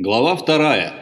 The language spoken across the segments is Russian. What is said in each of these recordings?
Глава вторая.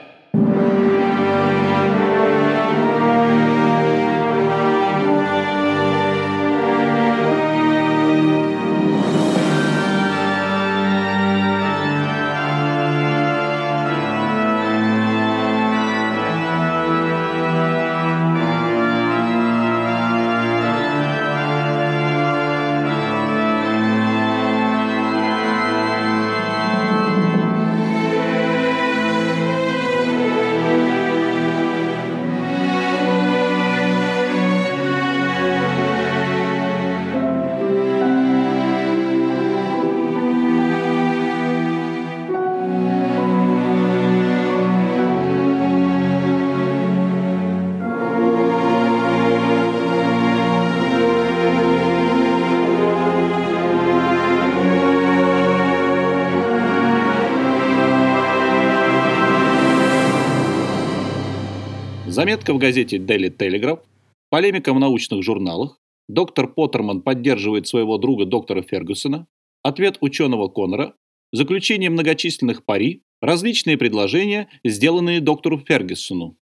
Заметка в газете Daily Telegraph, полемика в научных журналах, доктор Поттерман поддерживает своего друга доктора Фергюсона, ответ ученого Коннора, заключение многочисленных пари, различные предложения, сделанные доктору Фергюсону.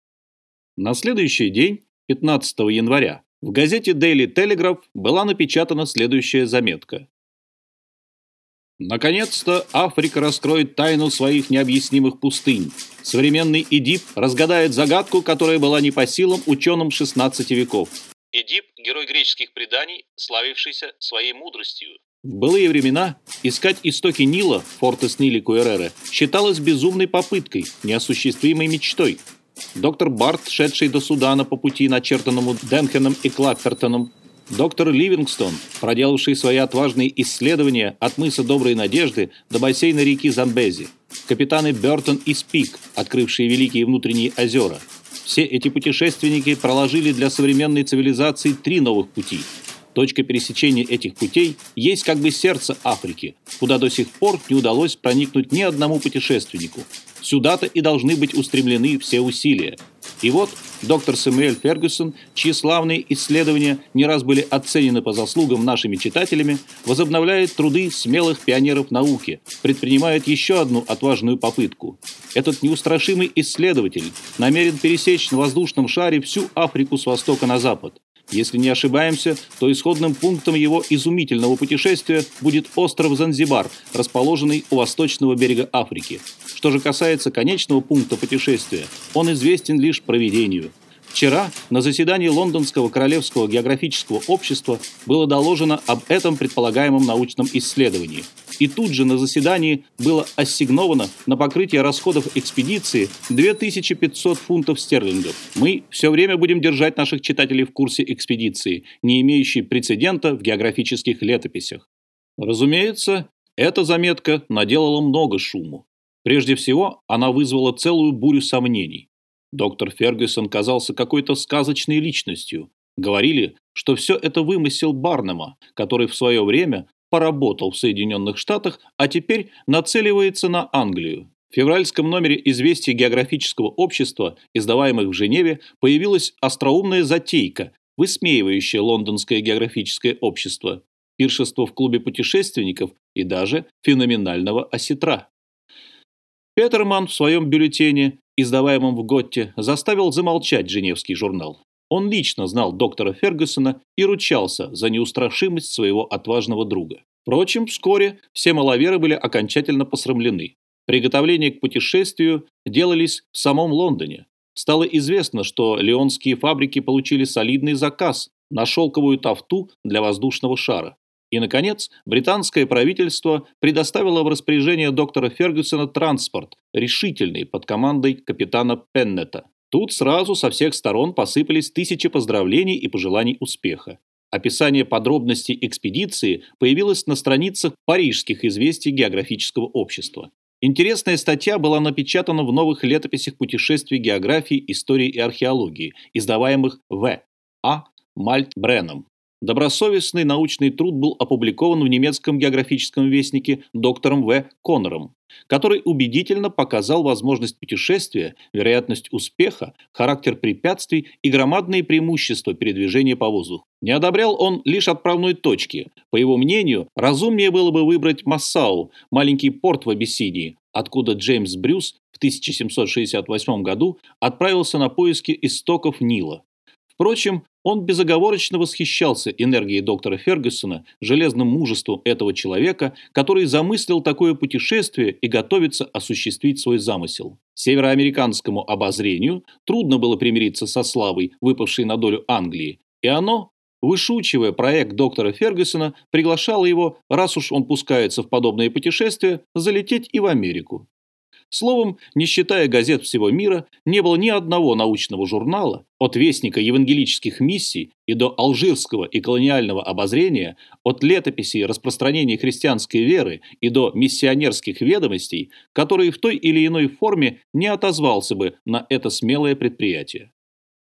На следующий день, 15 января, в газете Daily Telegraph была напечатана следующая заметка. Наконец-то Африка раскроет тайну своих необъяснимых пустынь. Современный Эдип разгадает загадку, которая была не по силам ученым 16 веков. Эдип – герой греческих преданий, славившийся своей мудростью. В былые времена искать истоки Нила, Фортес Нили Куэрера, считалось безумной попыткой, неосуществимой мечтой. Доктор Барт, шедший до Судана по пути, начертанному Денхеном и Клаппертоном, Доктор Ливингстон, проделавший свои отважные исследования от мыса Доброй Надежды до бассейна реки Замбези. Капитаны Бертон и Спик, открывшие великие внутренние озера. Все эти путешественники проложили для современной цивилизации три новых пути. Точка пересечения этих путей есть как бы сердце Африки, куда до сих пор не удалось проникнуть ни одному путешественнику. Сюда-то и должны быть устремлены все усилия. И вот доктор Сэмюэль Фергюсон, чьи славные исследования не раз были оценены по заслугам нашими читателями, возобновляет труды смелых пионеров науки, предпринимает еще одну отважную попытку. Этот неустрашимый исследователь намерен пересечь на воздушном шаре всю Африку с востока на запад. Если не ошибаемся, то исходным пунктом его изумительного путешествия будет остров Занзибар, расположенный у восточного берега Африки. Что же касается конечного пункта путешествия, он известен лишь проведению. Вчера на заседании Лондонского Королевского географического общества было доложено об этом предполагаемом научном исследовании. И тут же на заседании было ассигновано на покрытие расходов экспедиции 2500 фунтов стерлингов. Мы все время будем держать наших читателей в курсе экспедиции, не имеющей прецедента в географических летописях. Разумеется, эта заметка наделала много шуму. Прежде всего, она вызвала целую бурю сомнений. Доктор Фергюсон казался какой-то сказочной личностью. Говорили, что все это вымысел Барнема, который в свое время поработал в Соединенных Штатах, а теперь нацеливается на Англию. В февральском номере «Известий географического общества», издаваемых в Женеве, появилась остроумная затейка, высмеивающая лондонское географическое общество, пиршество в клубе путешественников и даже феноменального осетра. Петерман в своем бюллетене, издаваемом в Готте, заставил замолчать Женевский журнал. Он лично знал доктора Фергюсона и ручался за неустрашимость своего отважного друга. Впрочем, вскоре все маловеры были окончательно посрамлены. Приготовления к путешествию делались в самом Лондоне. Стало известно, что леонские фабрики получили солидный заказ на шелковую тафту для воздушного шара. И, наконец, британское правительство предоставило в распоряжение доктора Фергюсона транспорт, решительный под командой капитана Пеннета. Тут сразу со всех сторон посыпались тысячи поздравлений и пожеланий успеха. Описание подробностей экспедиции появилось на страницах парижских известий географического общества. Интересная статья была напечатана в новых летописях путешествий географии, истории и археологии, издаваемых В. А. Мальт Бреном. Добросовестный научный труд был опубликован в немецком географическом вестнике доктором В. Коннором, который убедительно показал возможность путешествия, вероятность успеха, характер препятствий и громадные преимущества передвижения по воздуху. Не одобрял он лишь отправной точки. По его мнению, разумнее было бы выбрать Массау, маленький порт в Абиссинии, откуда Джеймс Брюс в 1768 году отправился на поиски истоков Нила. Впрочем, он безоговорочно восхищался энергией доктора Фергюсона, железным мужеством этого человека, который замыслил такое путешествие и готовится осуществить свой замысел. Североамериканскому обозрению трудно было примириться со славой, выпавшей на долю Англии, и оно, вышучивая проект доктора Фергюсона, приглашало его, раз уж он пускается в подобное путешествие, залететь и в Америку. Словом, не считая газет всего мира, не было ни одного научного журнала, от Вестника евангелических миссий и до Алжирского и колониального обозрения, от летописей распространения христианской веры и до миссионерских ведомостей, который в той или иной форме не отозвался бы на это смелое предприятие.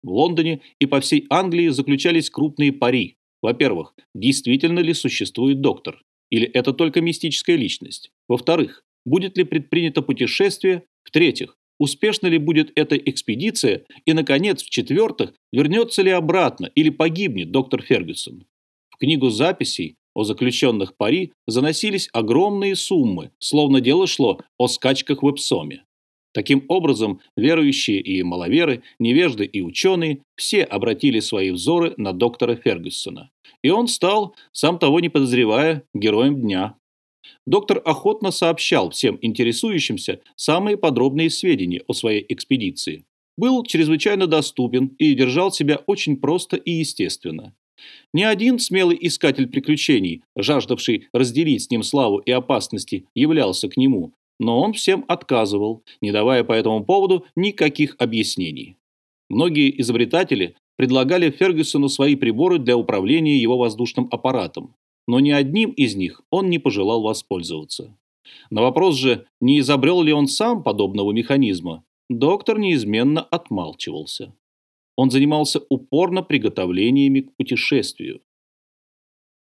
В Лондоне и по всей Англии заключались крупные пари. Во-первых, действительно ли существует доктор? Или это только мистическая личность? Во-вторых, будет ли предпринято путешествие, в-третьих, успешна ли будет эта экспедиция, и, наконец, в-четвертых, вернется ли обратно или погибнет доктор Фергюсон. В книгу записей о заключенных пари заносились огромные суммы, словно дело шло о скачках в Эпсоме. Таким образом, верующие и маловеры, невежды и ученые все обратили свои взоры на доктора Фергюсона. И он стал, сам того не подозревая, героем дня. Доктор охотно сообщал всем интересующимся самые подробные сведения о своей экспедиции. Был чрезвычайно доступен и держал себя очень просто и естественно. Ни один смелый искатель приключений, жаждавший разделить с ним славу и опасности, являлся к нему, но он всем отказывал, не давая по этому поводу никаких объяснений. Многие изобретатели предлагали Фергюсону свои приборы для управления его воздушным аппаратом но ни одним из них он не пожелал воспользоваться. На вопрос же, не изобрел ли он сам подобного механизма, доктор неизменно отмалчивался. Он занимался упорно приготовлениями к путешествию.